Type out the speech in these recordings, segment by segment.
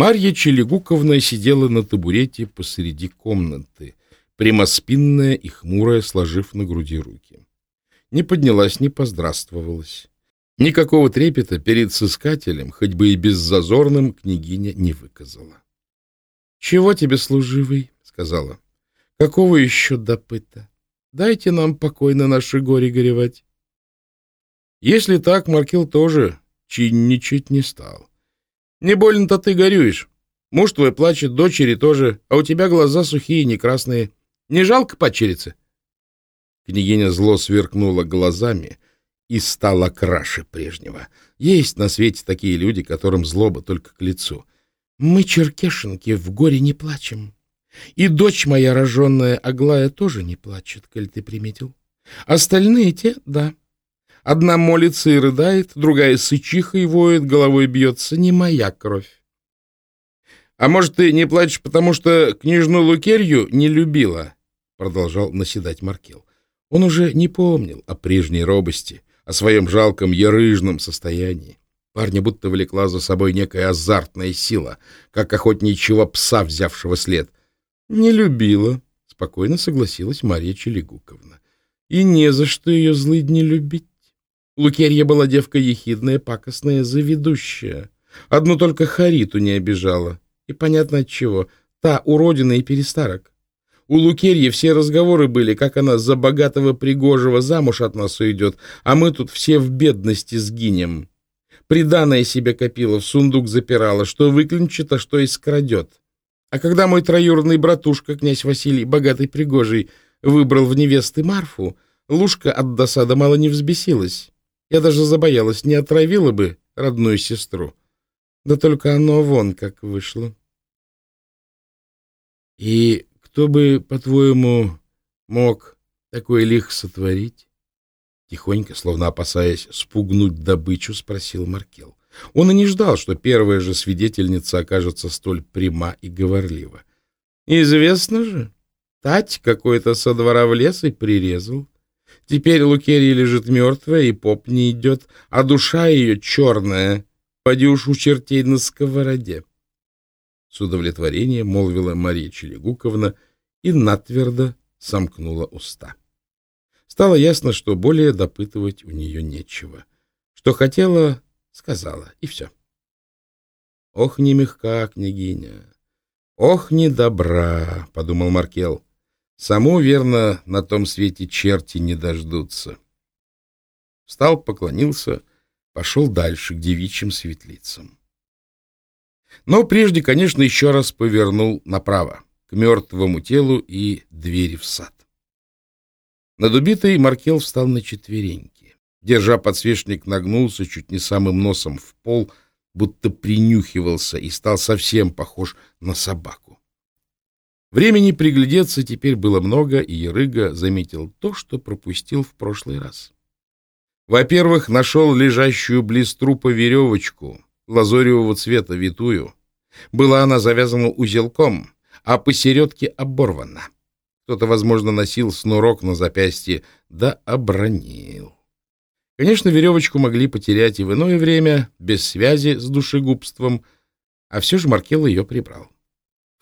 Марья Челегуковна сидела на табурете посреди комнаты, прямоспинная и хмурая, сложив на груди руки. Не поднялась, не поздравствовалась. Никакого трепета перед сыскателем, хоть бы и беззазорным, княгиня не выказала. — Чего тебе, служивый? — сказала. — Какого еще допыта? Дайте нам покойно наши горе горевать. Если так, Маркел тоже чинничать не стал. Не больно-то ты горюешь. Муж твой плачет, дочери тоже, а у тебя глаза сухие, не красные. Не жалко падчерицы?» Княгиня зло сверкнула глазами и стала краше прежнего. Есть на свете такие люди, которым злоба только к лицу. «Мы, черкешенки, в горе не плачем. И дочь моя роженная Аглая тоже не плачет, коль ты приметил. Остальные те — да. Одна молится и рыдает, другая сычиха и воет, головой бьется. Не моя кровь. А может, ты не плачешь, потому что княжну Лукерью не любила? Продолжал наседать Маркел. Он уже не помнил о прежней робости, о своем жалком ярыжном состоянии. Парня будто влекла за собой некая азартная сила, как охотничьего пса, взявшего след. «Не любила», — спокойно согласилась Мария Челегуковна. «И не за что ее злыдни любить. Лукерья была девка ехидная, пакостная, заведущая. Одну только Хариту не обижала. И понятно от чего. Та уродина и перестарок. У Лукерьи все разговоры были, как она за богатого пригожего замуж от нас уйдет, а мы тут все в бедности сгинем. Приданное себе копила, в сундук запирала, что выклинчит, а что и скрадет. А когда мой троюродный братушка, князь Василий, богатый пригожий, выбрал в невесты Марфу, Лушка от досады мало не взбесилась. Я даже забоялась, не отравила бы родную сестру. Да только оно вон как вышло. И кто бы, по-твоему, мог такой лих сотворить? Тихонько, словно опасаясь спугнуть добычу, спросил Маркел. Он и не ждал, что первая же свидетельница окажется столь пряма и говорлива. Известно же, Тать какой-то со двора в лес и прирезал. Теперь Лукерия лежит мертвая, и поп не идет, а душа ее черная, поди уж у чертей на сковороде. С удовлетворением молвила Мария Челегуковна и натвердо сомкнула уста. Стало ясно, что более допытывать у нее нечего. Что хотела, сказала, и все. «Ох, не мягка, княгиня! Ох, не добра!» — подумал Маркел. Саму, верно, на том свете черти не дождутся. Встал, поклонился, пошел дальше, к девичьим светлицам. Но прежде, конечно, еще раз повернул направо, к мертвому телу и двери в сад. Над убитой Маркел встал на четвереньки. Держа подсвечник, нагнулся чуть не самым носом в пол, будто принюхивался и стал совсем похож на собаку. Времени приглядеться теперь было много, и Ярыга заметил то, что пропустил в прошлый раз. Во-первых, нашел лежащую близ трупа веревочку, лазоревого цвета витую. Была она завязана узелком, а посередке оборвана. Кто-то, возможно, носил снурок на запястье, да обронил. Конечно, веревочку могли потерять и в иное время, без связи с душегубством, а все же Маркел ее прибрал.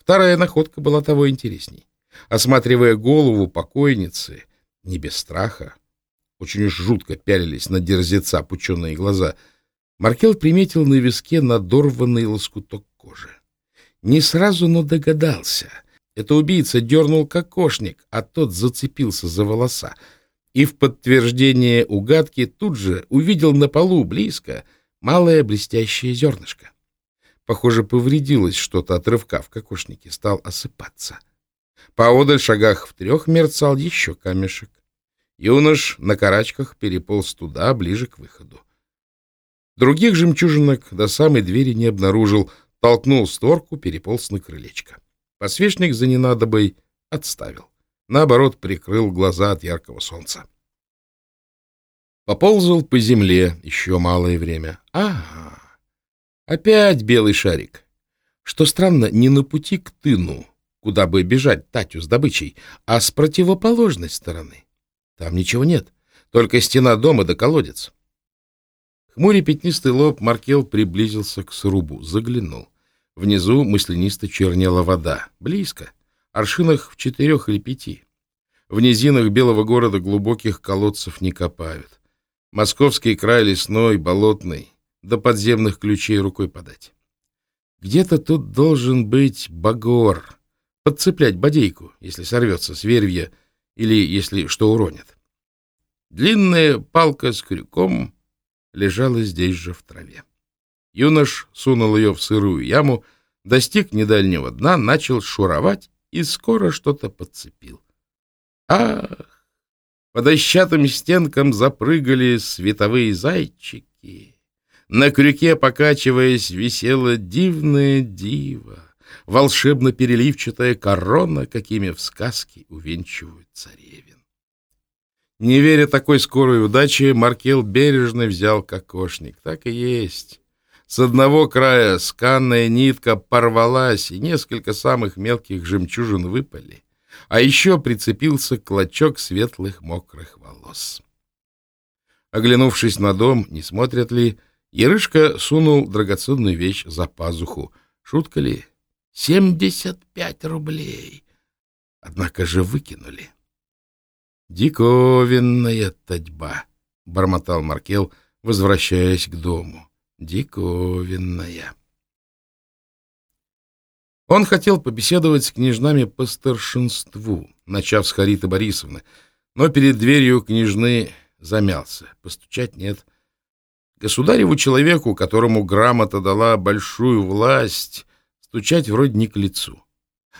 Вторая находка была того интересней. Осматривая голову покойницы, не без страха, очень уж жутко пялились на дерзеца пученые глаза, Маркел приметил на виске надорванный лоскуток кожи. Не сразу, но догадался. Это убийца дернул кокошник, а тот зацепился за волоса. И в подтверждение угадки тут же увидел на полу близко малое блестящее зернышко. Похоже, повредилось что-то от рывка в кокошнике, стал осыпаться. Поодаль шагах в трех мерцал еще камешек. Юнош на карачках переполз туда, ближе к выходу. Других жемчужинок до самой двери не обнаружил, толкнул створку, переполз на крылечко. Посвечник за ненадобой отставил. Наоборот, прикрыл глаза от яркого солнца. Поползал по земле еще малое время. Ага, Опять белый шарик. Что странно, не на пути к тыну, куда бы бежать Татю с добычей, а с противоположной стороны. Там ничего нет, только стена дома да колодец. Хмурый пятнистый лоб Маркел приблизился к срубу, заглянул. Внизу мысленисто чернела вода. Близко. Аршинах в четырех или пяти. В низинах белого города глубоких колодцев не копают. Московский край лесной, болотный, до подземных ключей рукой подать. Где-то тут должен быть багор, подцеплять бодейку, если сорвется с вервья или если что уронит. Длинная палка с крюком лежала здесь же в траве. Юнош сунул ее в сырую яму, достиг недальнего дна, начал шуровать и скоро что-то подцепил. Ах! По дощатым стенкам запрыгали световые зайчики. На крюке, покачиваясь, висела дивная дива, волшебно-переливчатая корона, какими в сказке увенчивают царевин. Не веря такой скорой удаче, Маркел бережно взял кокошник. Так и есть. С одного края сканная нитка порвалась, и несколько самых мелких жемчужин выпали. А еще прицепился клочок светлых мокрых волос. Оглянувшись на дом, не смотрят ли, Ярышка сунул драгоценную вещь за пазуху. Шутка ли? Семьдесят пять рублей. Однако же выкинули. Диковинная татьба, — бормотал Маркел, возвращаясь к дому диковинная. Он хотел побеседовать с княжнами по старшинству, начав с Хариты Борисовны, но перед дверью княжны замялся. Постучать нет. Государеву человеку, которому грамота дала большую власть, стучать вроде не к лицу.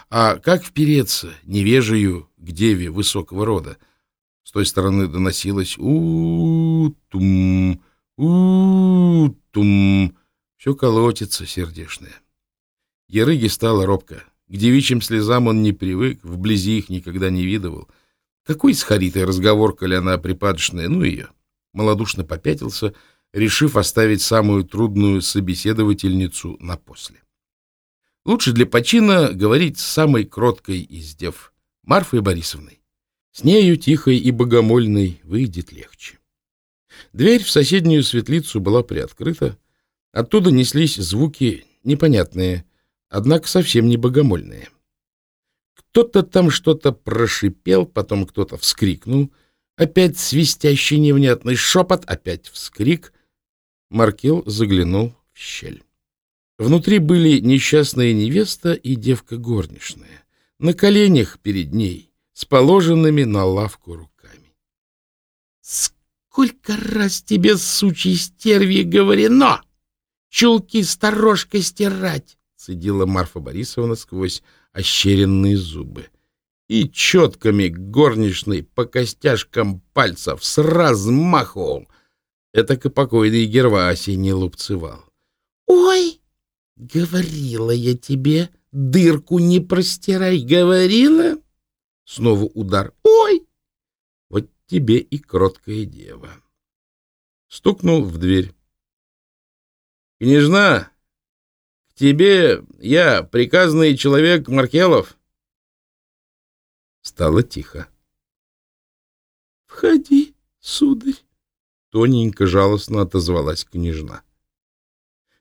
А как впереться невежею к деве высокого рода? С той стороны доносилось «у-тум, у тум Все колотится сердешное. Ярыге стало робко. К девичьим слезам он не привык, вблизи их никогда не видывал. Какой с Харитой разговор, коли она припадочная, ну ее. Молодушно попятился, решив оставить самую трудную собеседовательницу на после. Лучше для почина говорить с самой кроткой из дев, Марфой Борисовной. С нею, тихой и богомольной, выйдет легче. Дверь в соседнюю светлицу была приоткрыта. Оттуда неслись звуки непонятные, однако совсем не богомольные. Кто-то там что-то прошипел, потом кто-то вскрикнул. Опять свистящий невнятный шепот, опять вскрик. Маркел заглянул в щель. Внутри были несчастная невеста и девка горничная. На коленях перед ней, с положенными на лавку руками. Сколько раз тебе, сучьи стерви, говорено! Чулки сторожкой стирать! — цедила Марфа Борисовна сквозь ощеренные зубы. И четками горничной по костяшкам пальцев с размаху это и покойный Гервасий не лупцевал. — Ой, говорила я тебе, дырку не простирай, говорила? Снова удар. Ой! тебе и кроткая дева. Стукнул в дверь. «Княжна, к тебе я, приказный человек Маркелов». Стало тихо. «Входи, сударь», — тоненько жалостно отозвалась княжна.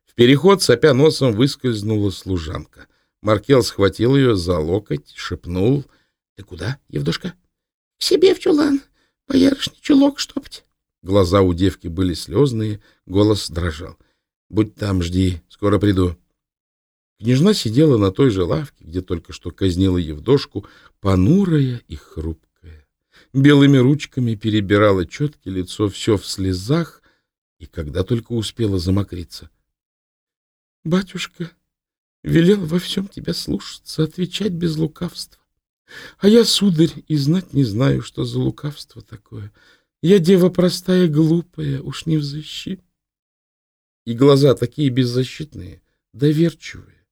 В переход, сопя носом, выскользнула служанка. Маркел схватил ее за локоть, шепнул. — Ты куда, Евдушка? — К себе в чулан. Боярышни чулок штопать. Глаза у девки были слезные, голос дрожал. — Будь там, жди, скоро приду. Княжна сидела на той же лавке, где только что казнила Евдошку, понурая и хрупкая. Белыми ручками перебирала четкое лицо, все в слезах, и когда только успела замокриться. — Батюшка велел во всем тебя слушаться, отвечать без лукавства. А я, сударь, и знать не знаю, что за лукавство такое. Я дева простая, глупая, уж не взыщи. И глаза такие беззащитные, доверчивые.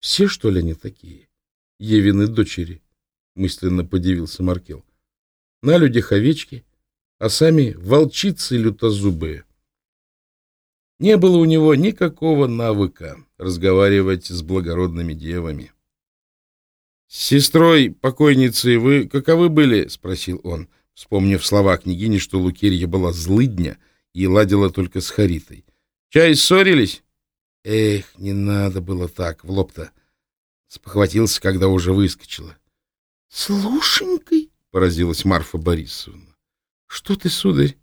Все, что ли, не такие? Евины дочери, мысленно подивился Маркел. На людях овечки, а сами волчицы лютозубые. Не было у него никакого навыка разговаривать с благородными девами. — С сестрой покойницы вы каковы были? — спросил он, вспомнив слова княгини, что Лукерья была злыдня и ладила только с Харитой. — Чай ссорились? Эх, не надо было так, в лоб-то. Спохватился, когда уже выскочила. — Слушенькой, — поразилась Марфа Борисовна. — Что ты, сударь?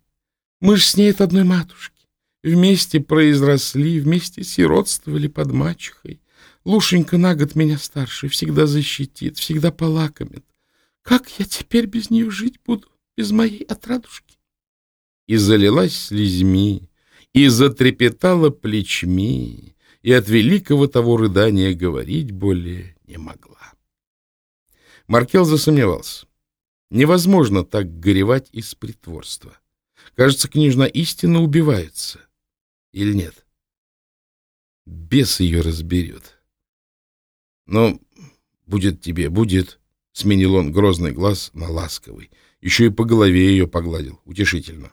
Мы ж с ней от одной матушки. Вместе произросли, вместе сиротствовали под мачехой. Лушенька на год меня старше, всегда защитит, всегда полакомит. Как я теперь без нее жить буду, без моей отрадушки? И залилась слезьми, и затрепетала плечми, и от великого того рыдания говорить более не могла. Маркел засомневался. Невозможно так горевать из притворства. Кажется, княжна истинно убивается. Или нет? Бес ее разберет. Но будет тебе, будет, — сменил он грозный глаз на ласковый. Еще и по голове ее погладил, утешительно.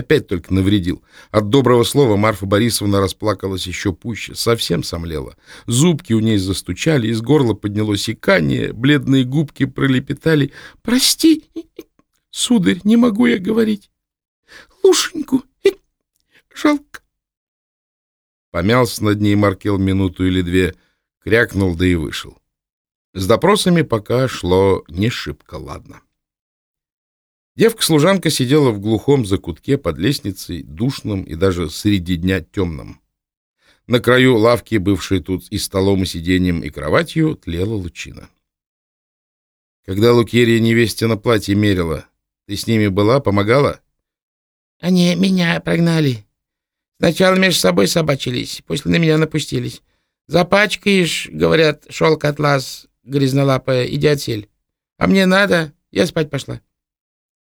Опять только навредил. От доброго слова Марфа Борисовна расплакалась еще пуще, совсем сомлела. Зубки у ней застучали, из горла поднялось икание, бледные губки пролепетали. «Прости, сударь, не могу я говорить. Лушеньку, жалко». Помялся над ней Маркел минуту или две, крякнул, да и вышел. С допросами пока шло не шибко ладно. Девка-служанка сидела в глухом закутке под лестницей, душном и даже среди дня темном. На краю лавки, бывшей тут и столом, и сиденьем, и кроватью, тлела лучина. Когда Лукерия невесте на платье мерила, ты с ними была, помогала? — Они меня прогнали. Сначала между собой собачились, после на меня напустились. Запачкаешь, говорят, шелк атлас, грязнолапая, иди отсель. А мне надо, я спать пошла.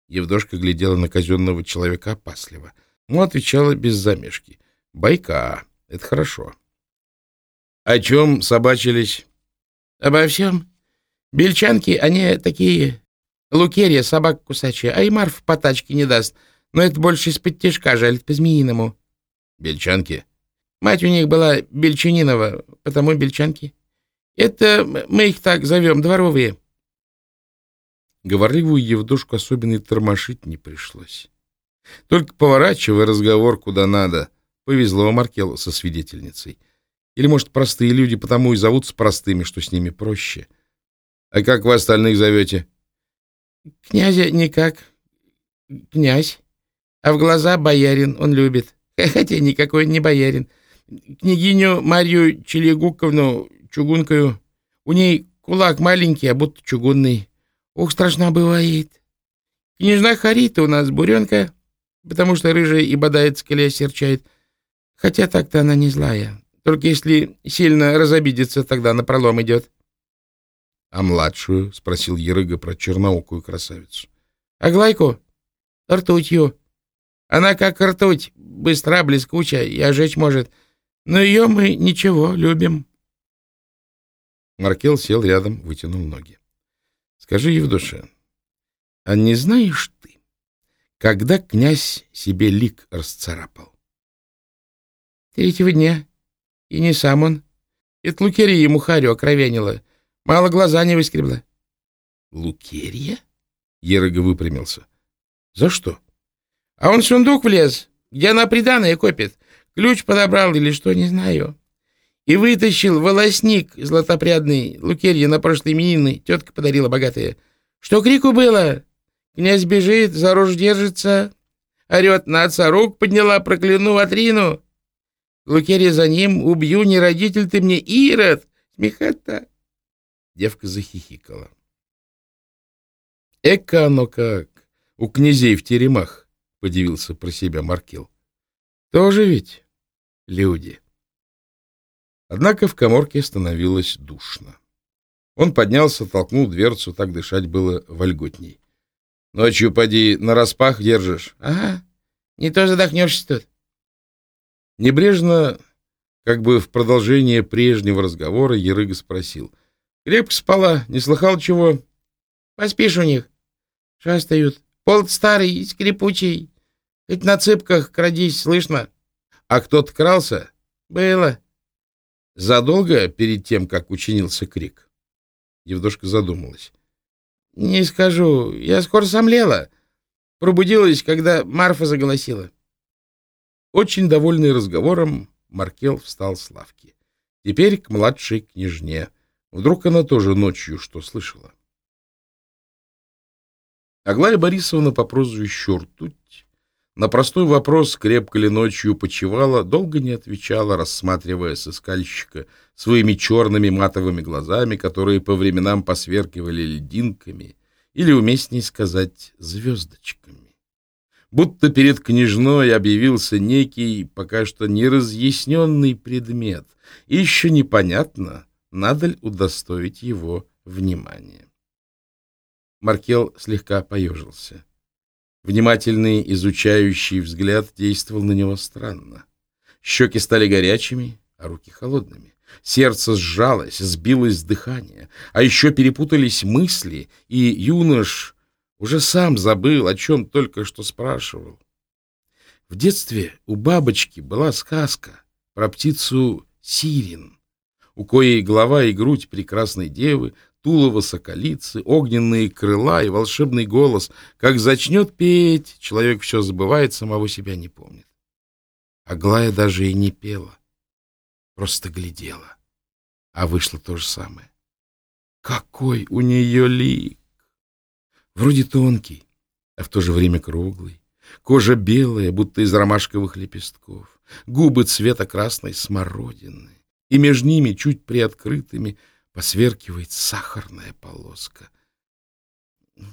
Евдошка глядела на казенного человека опасливо, но отвечала без замешки. «Байка, это хорошо». «О чем собачились?» «Обо всем. Бельчанки, они такие... Лукерья, собака кусачая, а и Марф по тачке не даст. Но это больше из-под тяжка жалит по-змеиному». «Бельчанки?» «Мать у них была Бельчанинова, потому бельчанки. Это мы их так зовем, дворовые». Говорливую Евдошку особенно и тормошить не пришлось. Только поворачивая разговор куда надо, повезло Маркелу со свидетельницей. Или, может, простые люди потому и зовутся простыми, что с ними проще. А как вы остальных зовете? Князя никак. Князь. А в глаза боярин он любит. Хотя никакой не боярин. Княгиню Марью Челегуковну чугункою. У ней кулак маленький, а будто чугунный. Ух, страшно бывает. Княжна Харита у нас буренка, потому что рыжая и бодается, коли серчает. Хотя так-то она не злая. Только если сильно разобидится, тогда на пролом идет. — А младшую? — спросил Ерыга про черноокую красавицу. — А Глайку? — Ртутью. Она как ртуть, быстра, блескучая и ожечь может. Но ее мы ничего, любим. Маркел сел рядом, вытянул ноги. Скажи, Евдоша, а не знаешь ты, когда князь себе лик расцарапал? Третьего дня. И не сам он. Это Лукерия ему харю окровенила. Мало глаза не выскребла. Лукерия? Ерыга выпрямился. За что? А он в сундук влез, где она приданное копит. Ключ подобрал или что, не знаю и вытащил волосник златопрядный Лукерья на прошлой именины, тетка подарила богатая. Что крику было? Князь бежит, за рожь держится, орет на отца, рук подняла, прокляну Ватрину. Лукерья за ним, убью, не родитель ты мне, Ирод, смехота. Девка захихикала. Эка оно как, у князей в теремах, подивился про себя Маркел. Тоже ведь люди. Однако в коморке становилось душно. Он поднялся, толкнул дверцу, так дышать было вольготней. — Ночью, поди, на распах держишь? — Ага, не то задохнешься тут. Небрежно, как бы в продолжение прежнего разговора, Ерыга спросил. — Крепко спала, не слыхал чего? — Поспишь у них. Шастают. Пол старый, скрипучий. Хоть на цыпках крадись, слышно. — А кто-то крался? — Было. — Задолго перед тем, как учинился крик? Евдошка задумалась. — Не скажу. Я скоро сомлела. Пробудилась, когда Марфа заголосила. Очень довольный разговором, Маркел встал с лавки. Теперь к младшей княжне. Вдруг она тоже ночью что слышала? Аглая Борисовна по прозвищу Ртуть на простой вопрос, крепко ли ночью почевала, долго не отвечала, рассматривая сыскальщика своими черными матовыми глазами, которые по временам посверкивали льдинками, или, уместней сказать, звездочками. Будто перед княжной объявился некий, пока что неразъясненный предмет, и еще непонятно, надо ли удостоить его внимания. Маркел слегка поежился. Внимательный, изучающий взгляд действовал на него странно. Щеки стали горячими, а руки холодными. Сердце сжалось, сбилось дыхание, а еще перепутались мысли, и юнош уже сам забыл, о чем только что спрашивал. В детстве у бабочки была сказка про птицу Сирин, у коей голова и грудь прекрасной девы тулово соколицы, огненные крыла и волшебный голос. Как зачнет петь, человек все забывает, самого себя не помнит. Аглая даже и не пела, просто глядела. А вышло то же самое. Какой у нее лик! Вроде тонкий, а в то же время круглый. Кожа белая, будто из ромашковых лепестков. Губы цвета красной смородины. И между ними, чуть приоткрытыми, посверкивает сахарная полоска.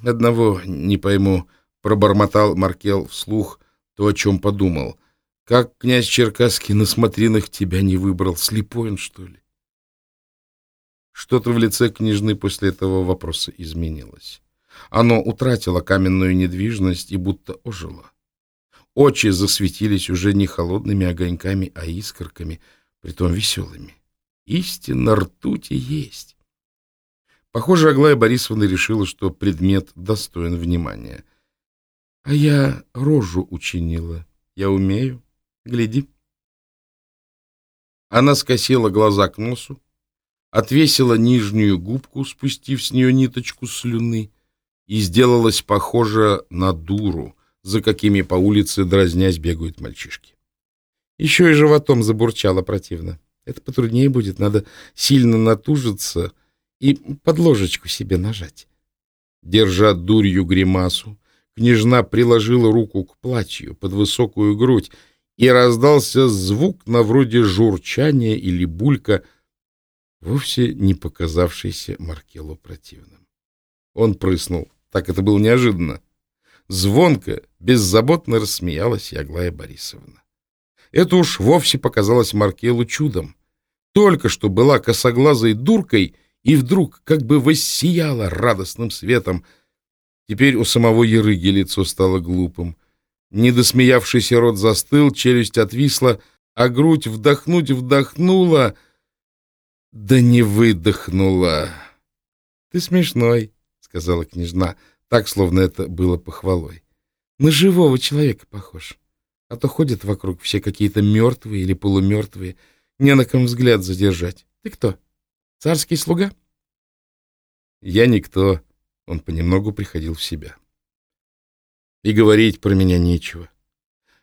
Одного не пойму, пробормотал Маркел вслух то, о чем подумал. Как князь Черкасский на смотринах тебя не выбрал? Слепой он, что ли? Что-то в лице княжны после этого вопроса изменилось. Оно утратило каменную недвижность и будто ожило. Очи засветились уже не холодными огоньками, а искорками, притом веселыми. Истинно ртуть и есть. Похоже, Аглая Борисовна решила, что предмет достоин внимания. А я рожу учинила. Я умею. Гляди. Она скосила глаза к носу, отвесила нижнюю губку, спустив с нее ниточку слюны, и сделалась похожа на дуру, за какими по улице дразнясь бегают мальчишки. Еще и животом забурчала противно. Это потруднее будет, надо сильно натужиться и под ложечку себе нажать. Держа дурью гримасу, княжна приложила руку к платью под высокую грудь, и раздался звук на вроде журчания или булька, вовсе не показавшийся Маркелу противным. Он прыснул. Так это было неожиданно. Звонко, беззаботно рассмеялась Яглая Борисовна. Это уж вовсе показалось Маркелу чудом. Только что была косоглазой дуркой и вдруг как бы воссияла радостным светом. Теперь у самого Ерыги лицо стало глупым. Недосмеявшийся рот застыл, челюсть отвисла, а грудь вдохнуть вдохнула, да не выдохнула. — Ты смешной, — сказала княжна, так, словно это было похвалой. — На живого человека похож а то ходят вокруг все какие-то мертвые или полумертвые, не на ком взгляд задержать. Ты кто? Царский слуга? Я никто. Он понемногу приходил в себя. И говорить про меня нечего.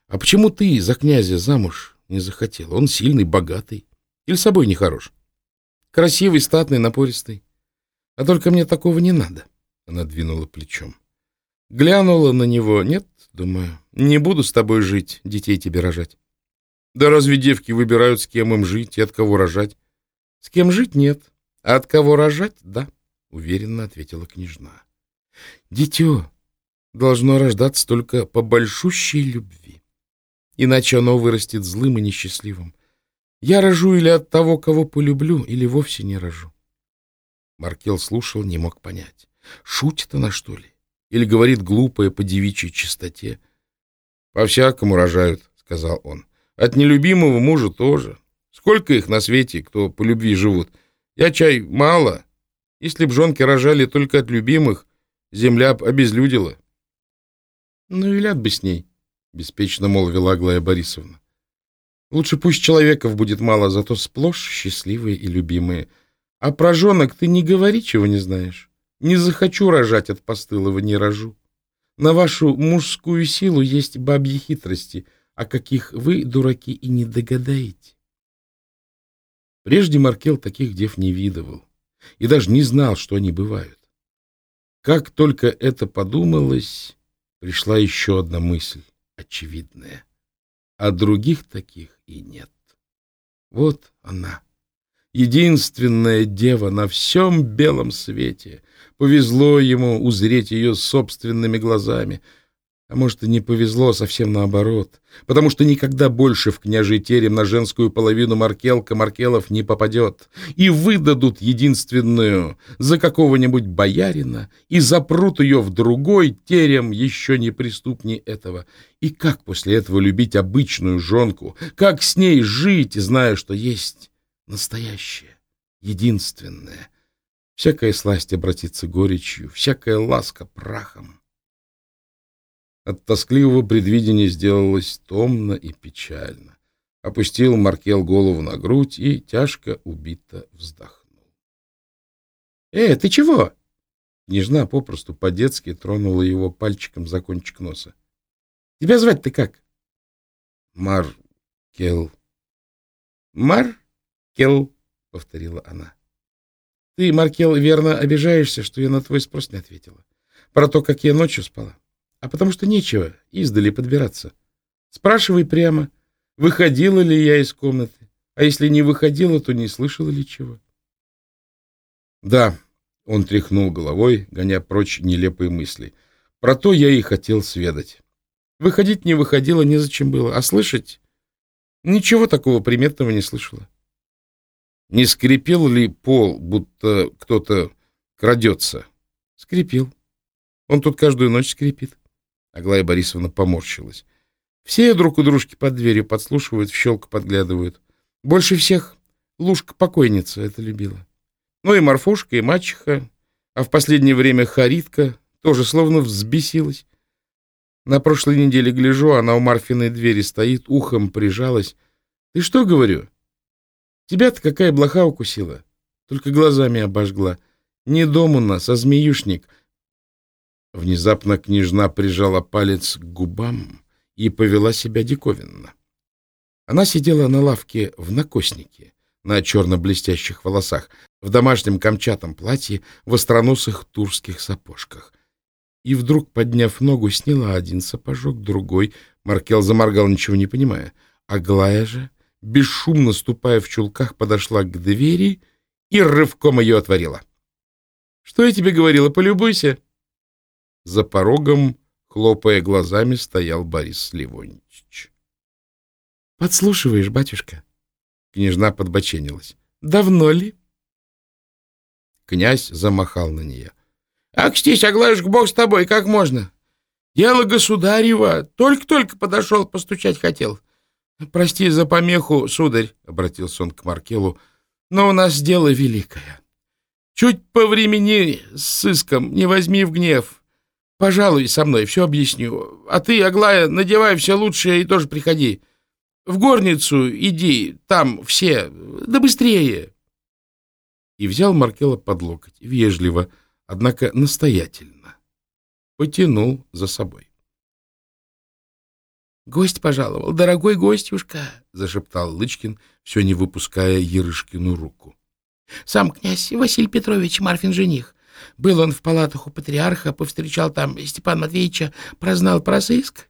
А почему ты за князя замуж не захотел? Он сильный, богатый. Или собой не хорош? Красивый, статный, напористый. А только мне такого не надо. Она двинула плечом. Глянула на него. Нет, думаю, не буду с тобой жить, детей тебе рожать. Да разве девки выбирают, с кем им жить и от кого рожать? С кем жить нет, а от кого рожать — да, — уверенно ответила княжна. Дитё должно рождаться только по большущей любви, иначе оно вырастет злым и несчастливым. Я рожу или от того, кого полюблю, или вовсе не рожу. Маркел слушал, не мог понять. Шутит она, что ли? Или говорит глупое по девичьей чистоте. — По-всякому рожают, — сказал он. — От нелюбимого мужа тоже. Сколько их на свете, кто по любви живут? Я чай мало. Если б жонки рожали только от любимых, земля б обезлюдила. — Ну, велят бы с ней, — беспечно молвила Аглая Борисовна. — Лучше пусть человеков будет мало, зато сплошь счастливые и любимые. А про жонок ты не говори, чего не знаешь. Не захочу рожать от постылого, не рожу. На вашу мужскую силу есть бабьи хитрости, о каких вы, дураки, и не догадаете. Прежде Маркел таких дев не видывал и даже не знал, что они бывают. Как только это подумалось, пришла еще одна мысль, очевидная. А других таких и нет. Вот она, единственная дева на всем белом свете. Повезло ему узреть ее собственными глазами — а может, и не повезло, совсем наоборот. Потому что никогда больше в княжий терем на женскую половину Маркелка Маркелов не попадет. И выдадут единственную за какого-нибудь боярина и запрут ее в другой терем еще не преступней этого. И как после этого любить обычную жонку? Как с ней жить, зная, что есть настоящее, единственное? Всякая сласть обратится горечью, всякая ласка прахом. От тоскливого предвидения сделалось томно и печально. Опустил Маркел голову на грудь и тяжко убито вздохнул. — Э, ты чего? Княжна попросту по-детски тронула его пальчиком за кончик носа. — Тебя звать-то как? — Маркел. — Маркел, — повторила она. — Ты, Маркел, верно обижаешься, что я на твой спрос не ответила. Про то, как я ночью спала а потому что нечего издали подбираться. Спрашивай прямо, выходила ли я из комнаты, а если не выходила, то не слышала ли чего. Да, он тряхнул головой, гоня прочь нелепые мысли. Про то я и хотел сведать. Выходить не выходила, незачем было, а слышать ничего такого приметного не слышала. Не скрипел ли пол, будто кто-то крадется? Скрипел. Он тут каждую ночь скрипит. Аглая Борисовна поморщилась. Все друг у дружки под дверью подслушивают, в щелку подглядывают. Больше всех Лушка-покойница это любила. Ну и Марфушка, и мачеха, а в последнее время Харитка тоже словно взбесилась. На прошлой неделе гляжу, она у Марфиной двери стоит, ухом прижалась. Ты что, говорю? Тебя-то какая блоха укусила? Только глазами обожгла. Не дом у нас, а змеюшник — Внезапно княжна прижала палец к губам и повела себя диковинно. Она сидела на лавке в накоснике, на черно-блестящих волосах, в домашнем камчатом платье, в остроносых турских сапожках. И вдруг, подняв ногу, сняла один сапожок, другой. Маркел заморгал, ничего не понимая. Аглая же, бесшумно ступая в чулках, подошла к двери и рывком ее отворила. — Что я тебе говорила? Полюбуйся! — за порогом, хлопая глазами, стоял Борис Ливонтьевич. — Подслушиваешь, батюшка? Княжна подбоченилась. — Давно ли? Князь замахал на нее. — Акстись, Аглаюшка, бог с тобой, как можно? Дело государева. Только-только подошел, постучать хотел. — Прости за помеху, сударь, — обратился он к Маркелу, — но у нас дело великое. Чуть по времени с сыском, не возьми в гнев. Пожалуй, со мной, все объясню. А ты, Аглая, надевай все лучшее и тоже приходи. В горницу иди, там все, да быстрее. И взял Маркела под локоть, вежливо, однако настоятельно. Потянул за собой. «Гость пожаловал, дорогой гостюшка!» — зашептал Лычкин, все не выпуская Ерышкину руку. «Сам князь Василий Петрович Марфин жених. Был он в палатах у патриарха, повстречал там Степан Матвеевича, прознал про сыск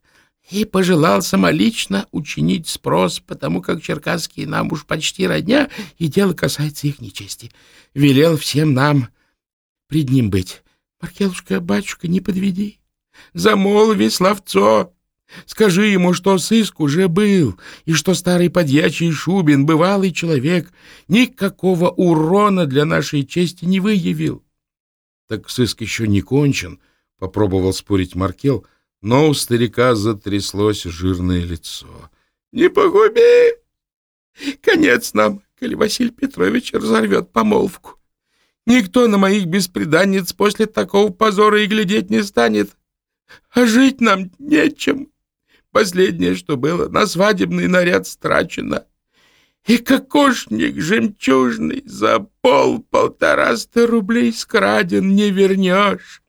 и пожелал самолично учинить спрос, потому как черкасские нам уж почти родня, и дело касается их нечести. Велел всем нам пред ним быть. Маркелушка, батюшка, не подведи. Замолви словцо. Скажи ему, что сыск уже был, и что старый подьячий Шубин, бывалый человек, никакого урона для нашей чести не выявил. Так сыск еще не кончен, — попробовал спорить Маркел, но у старика затряслось жирное лицо. — Не погуби! Конец нам, коли Василий Петрович разорвет помолвку. Никто на моих беспреданниц после такого позора и глядеть не станет. А жить нам нечем. Последнее, что было, на свадебный наряд страчено. И кокошник жемчужный за пол-полтораста рублей скраден не вернешь.